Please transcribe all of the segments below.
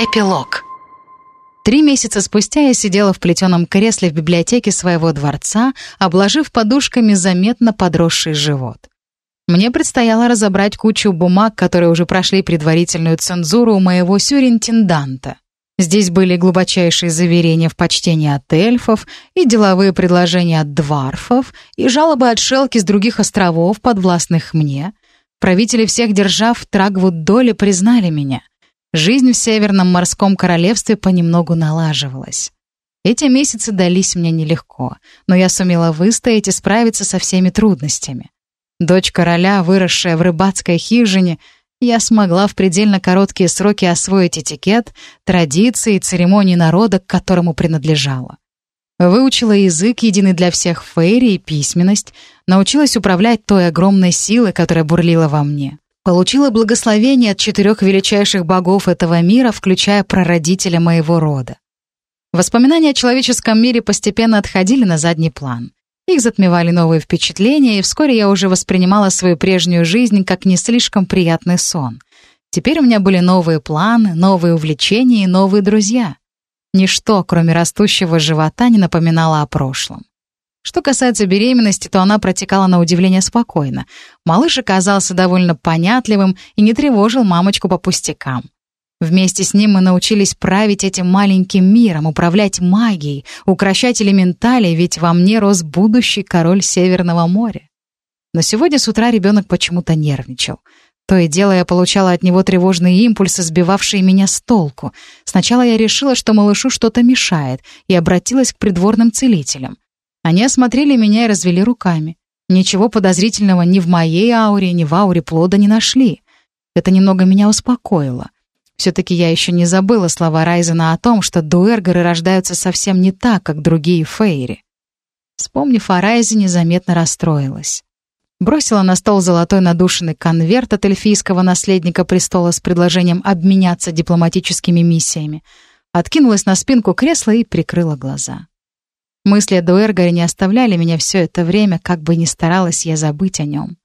Эпилог Три месяца спустя я сидела в плетеном кресле в библиотеке своего дворца, обложив подушками заметно подросший живот. Мне предстояло разобрать кучу бумаг, которые уже прошли предварительную цензуру у моего сюринтенданта. Здесь были глубочайшие заверения в почтении от эльфов, и деловые предложения от дварфов, и жалобы от шелки с других островов, подвластных мне. Правители всех держав Трагвуд-Доле признали меня. Жизнь в Северном морском королевстве понемногу налаживалась. Эти месяцы дались мне нелегко, но я сумела выстоять и справиться со всеми трудностями. Дочь короля, выросшая в рыбацкой хижине, я смогла в предельно короткие сроки освоить этикет, традиции и церемонии народа, к которому принадлежала. Выучила язык, единый для всех фейри и письменность, научилась управлять той огромной силой, которая бурлила во мне. Получила благословение от четырех величайших богов этого мира, включая прародителя моего рода. Воспоминания о человеческом мире постепенно отходили на задний план. Их затмевали новые впечатления, и вскоре я уже воспринимала свою прежнюю жизнь как не слишком приятный сон. Теперь у меня были новые планы, новые увлечения и новые друзья. Ничто, кроме растущего живота, не напоминало о прошлом. Что касается беременности, то она протекала на удивление спокойно. Малыш оказался довольно понятливым и не тревожил мамочку по пустякам. Вместе с ним мы научились править этим маленьким миром, управлять магией, укращать элементали, ведь во мне рос будущий король Северного моря. Но сегодня с утра ребенок почему-то нервничал. То и дело я получала от него тревожные импульсы, сбивавшие меня с толку. Сначала я решила, что малышу что-то мешает, и обратилась к придворным целителям. Они осмотрели меня и развели руками. Ничего подозрительного ни в моей ауре, ни в ауре плода не нашли. Это немного меня успокоило. Все-таки я еще не забыла слова Райзена о том, что дуэргеры рождаются совсем не так, как другие фейри. Вспомнив о Райзене, заметно расстроилась. Бросила на стол золотой надушенный конверт от эльфийского наследника престола с предложением обменяться дипломатическими миссиями. Откинулась на спинку кресла и прикрыла глаза. Мысли о Дуэргаре не оставляли меня все это время, как бы ни старалась я забыть о нем.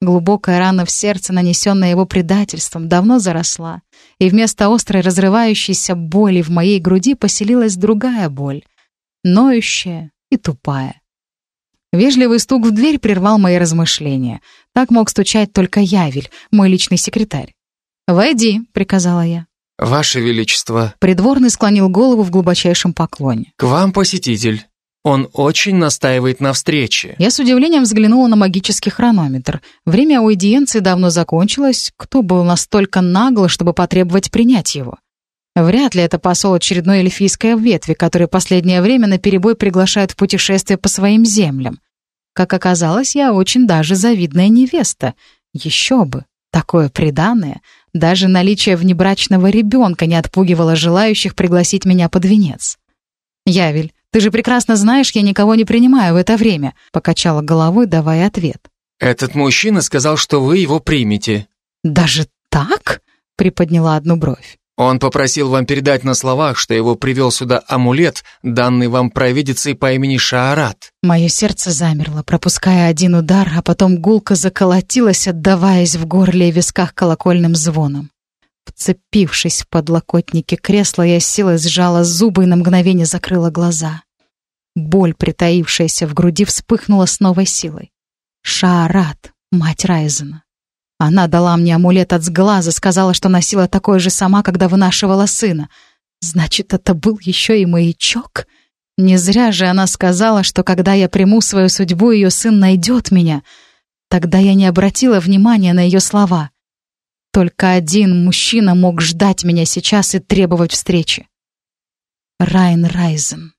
Глубокая рана в сердце, нанесенная его предательством, давно заросла, и вместо острой разрывающейся боли в моей груди поселилась другая боль, ноющая и тупая. Вежливый стук в дверь прервал мои размышления. Так мог стучать только Явель, мой личный секретарь. «Войди», — приказала я. «Ваше Величество». Придворный склонил голову в глубочайшем поклоне. «К вам посетитель». Он очень настаивает на встрече. Я с удивлением взглянула на магический хронометр. Время аудиенции давно закончилось. Кто был настолько нагло, чтобы потребовать принять его? Вряд ли это посол очередной эльфийской ветви, который последнее время наперебой приглашают в путешествие по своим землям. Как оказалось, я очень даже завидная невеста. Еще бы, такое преданное. Даже наличие внебрачного ребенка не отпугивало желающих пригласить меня под венец. «Явель, ты же прекрасно знаешь, я никого не принимаю в это время», — покачала головой, давая ответ. «Этот мужчина сказал, что вы его примете». «Даже так?» — приподняла одну бровь. «Он попросил вам передать на словах, что его привел сюда амулет, данный вам провидицей по имени Шаарат». Мое сердце замерло, пропуская один удар, а потом гулко заколотилось, отдаваясь в горле и висках колокольным звоном. Вцепившись в подлокотники кресла, я силой сжала зубы и на мгновение закрыла глаза. Боль, притаившаяся в груди, вспыхнула с новой силой. Шаарат, мать Райзена. Она дала мне амулет от сглаза, сказала, что носила такой же сама, когда вынашивала сына. Значит, это был еще и маячок? Не зря же она сказала, что когда я приму свою судьбу, ее сын найдет меня. Тогда я не обратила внимания на ее слова. Только один мужчина мог ждать меня сейчас и требовать встречи. Райан Райзен.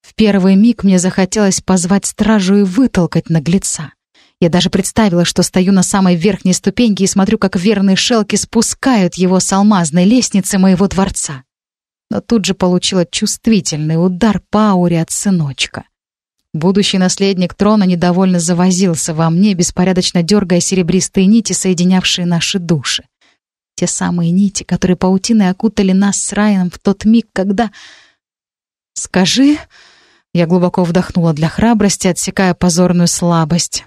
В первый миг мне захотелось позвать стражу и вытолкать наглеца. Я даже представила, что стою на самой верхней ступеньке и смотрю, как верные шелки спускают его с алмазной лестницы моего дворца. Но тут же получила чувствительный удар по ауре от сыночка. Будущий наследник трона недовольно завозился во мне, беспорядочно дергая серебристые нити, соединявшие наши души. Те самые нити, которые паутиной окутали нас с Райаном в тот миг, когда... «Скажи...» Я глубоко вдохнула для храбрости, отсекая позорную слабость.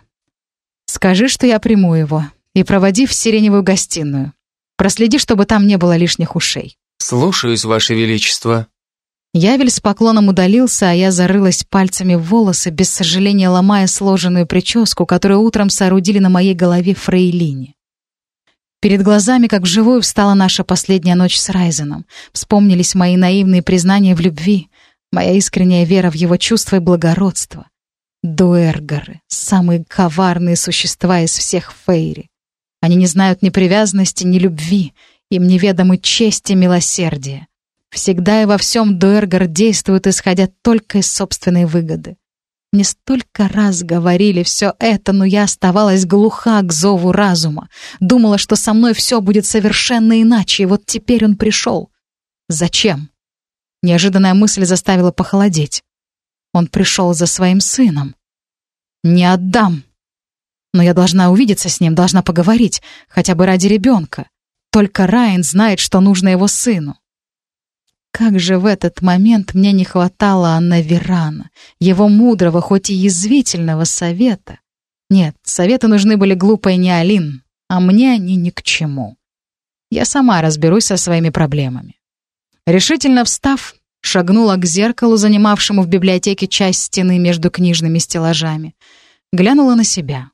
«Скажи, что я приму его, и проводи в сиреневую гостиную. Проследи, чтобы там не было лишних ушей». «Слушаюсь, Ваше Величество». Явель с поклоном удалился, а я зарылась пальцами в волосы, без сожаления ломая сложенную прическу, которую утром соорудили на моей голове фрейлине. Перед глазами, как вживую, встала наша последняя ночь с Райзеном. Вспомнились мои наивные признания в любви, моя искренняя вера в его чувства и благородство. Дуэргары — самые коварные существа из всех Фейри. Они не знают ни привязанности, ни любви, им неведомы честь и милосердие. Всегда и во всем Дуэргар действует, исходя только из собственной выгоды. Мне столько раз говорили все это, но я оставалась глуха к зову разума. Думала, что со мной все будет совершенно иначе, и вот теперь он пришел. Зачем? Неожиданная мысль заставила похолодеть. Он пришел за своим сыном. Не отдам. Но я должна увидеться с ним, должна поговорить, хотя бы ради ребенка. Только Райан знает, что нужно его сыну. Как же в этот момент мне не хватало Анна Верана, его мудрого, хоть и язвительного совета. Нет, советы нужны были глупой не Алин, а мне они ни к чему. Я сама разберусь со своими проблемами. Решительно встав, шагнула к зеркалу, занимавшему в библиотеке часть стены между книжными стеллажами. Глянула на себя.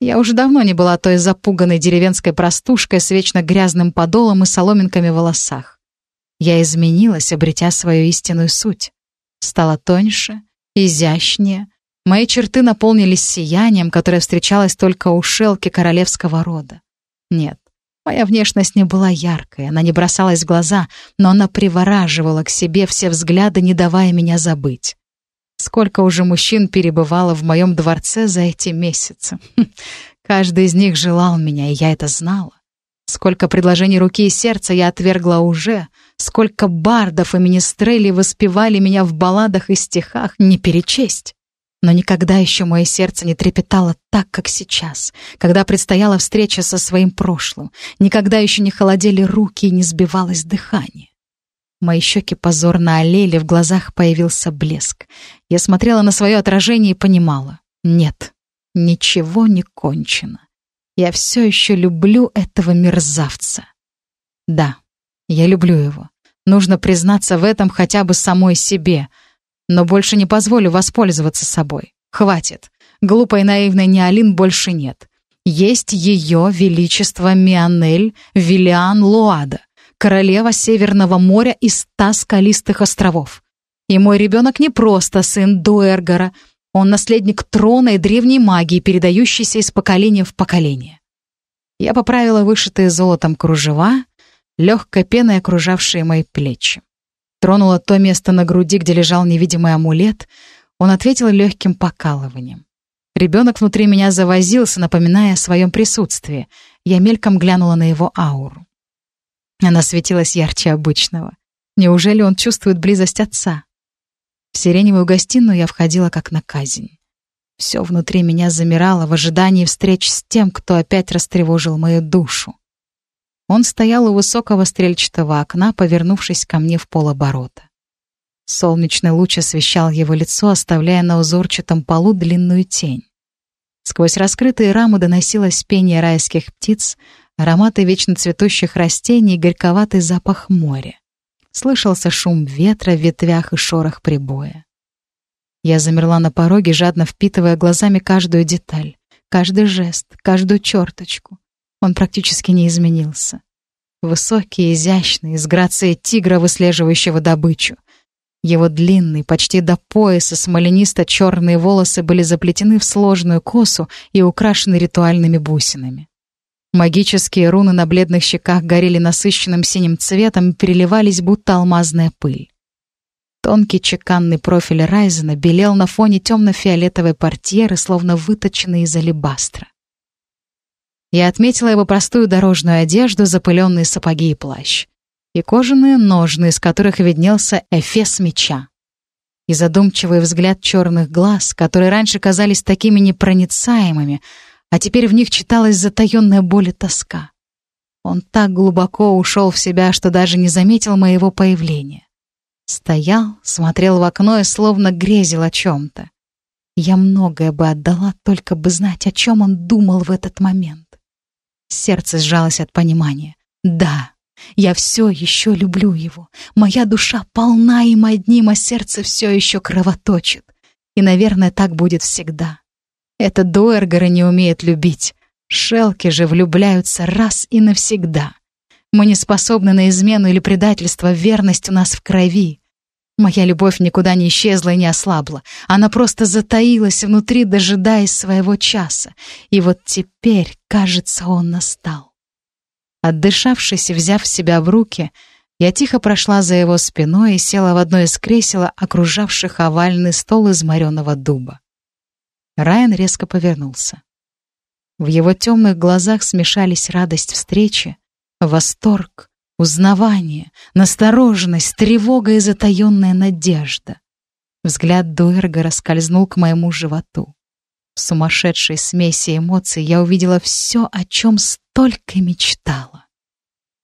Я уже давно не была той запуганной деревенской простушкой с вечно грязным подолом и соломинками в волосах. Я изменилась, обретя свою истинную суть. Стала тоньше, изящнее. Мои черты наполнились сиянием, которое встречалось только у шелки королевского рода. Нет, моя внешность не была яркой, она не бросалась в глаза, но она привораживала к себе все взгляды, не давая меня забыть. Сколько уже мужчин перебывало в моем дворце за эти месяцы. Каждый из них желал меня, и я это знала. Сколько предложений руки и сердца я отвергла уже, сколько бардов и министрелей воспевали меня в балладах и стихах, не перечесть. Но никогда еще мое сердце не трепетало так, как сейчас, когда предстояла встреча со своим прошлым. Никогда еще не холодели руки и не сбивалось дыхание. Мои щеки позорно олели, в глазах появился блеск. Я смотрела на свое отражение и понимала. Нет, ничего не кончено. Я все еще люблю этого мерзавца. Да, я люблю его. Нужно признаться в этом хотя бы самой себе. Но больше не позволю воспользоваться собой. Хватит. Глупой наивной Неолин больше нет. Есть ее величество Мианель Виллиан Луада, королева Северного моря и ста скалистых островов. И мой ребенок не просто сын Дуэргара — он наследник трона и древней магии, передающейся из поколения в поколение. Я поправила вышитые золотом кружева, легкой пеной окружавшие мои плечи. Тронула то место на груди, где лежал невидимый амулет. Он ответил легким покалыванием. Ребенок внутри меня завозился, напоминая о своем присутствии. Я мельком глянула на его ауру. Она светилась ярче обычного. Неужели он чувствует близость отца? В сиреневую гостиную я входила как на казнь. Все внутри меня замирало в ожидании встреч с тем, кто опять растревожил мою душу. Он стоял у высокого стрельчатого окна, повернувшись ко мне в полоборота. Солнечный луч освещал его лицо, оставляя на узорчатом полу длинную тень. Сквозь раскрытые рамы доносилось пение райских птиц, ароматы вечно цветущих растений и горьковатый запах моря. Слышался шум ветра в ветвях и шорох прибоя. Я замерла на пороге, жадно впитывая глазами каждую деталь, каждый жест, каждую черточку. Он практически не изменился. Высокий, изящный, с грацией тигра, выслеживающего добычу. Его длинные, почти до пояса, смоленисто-черные волосы были заплетены в сложную косу и украшены ритуальными бусинами. Магические руны на бледных щеках горели насыщенным синим цветом и переливались, будто алмазная пыль. Тонкий чеканный профиль Райзена белел на фоне темно-фиолетовой портьеры, словно выточенный из алебастра. Я отметила его простую дорожную одежду, запыленные сапоги и плащ. И кожаные ножны, из которых виднелся эфес меча. И задумчивый взгляд черных глаз, которые раньше казались такими непроницаемыми, а теперь в них читалась затаенная боль и тоска. Он так глубоко ушел в себя, что даже не заметил моего появления. Стоял, смотрел в окно и словно грезил о чем-то. Я многое бы отдала, только бы знать, о чем он думал в этот момент. Сердце сжалось от понимания. Да, Я все еще люблю его. Моя душа полна им одним, а сердце все еще кровоточит. И, наверное, так будет всегда. Это Дуэргеры не умеет любить. Шелки же влюбляются раз и навсегда. Мы не способны на измену или предательство, верность у нас в крови. Моя любовь никуда не исчезла и не ослабла. Она просто затаилась внутри, дожидаясь своего часа. И вот теперь, кажется, он настал. Отдышавшись и взяв себя в руки, я тихо прошла за его спиной и села в одно из кресел, окружавших овальный стол из мореного дуба. Райан резко повернулся. В его темных глазах смешались радость встречи, восторг, узнавание, настороженность, тревога и затаённая надежда. Взгляд Дуэрга раскользнул к моему животу. В сумасшедшей смеси эмоций я увидела все, о чем столько мечтала.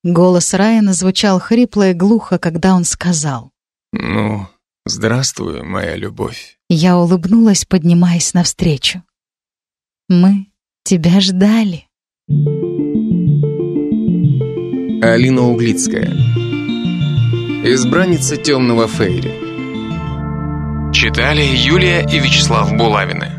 Голос Райана звучал хрипло и глухо, когда он сказал. «Ну, здравствуй, моя любовь». Я улыбнулась, поднимаясь навстречу. «Мы тебя ждали». Алина Углицкая. Избранница темного Фейри. Читали Юлия и Вячеслав Булавины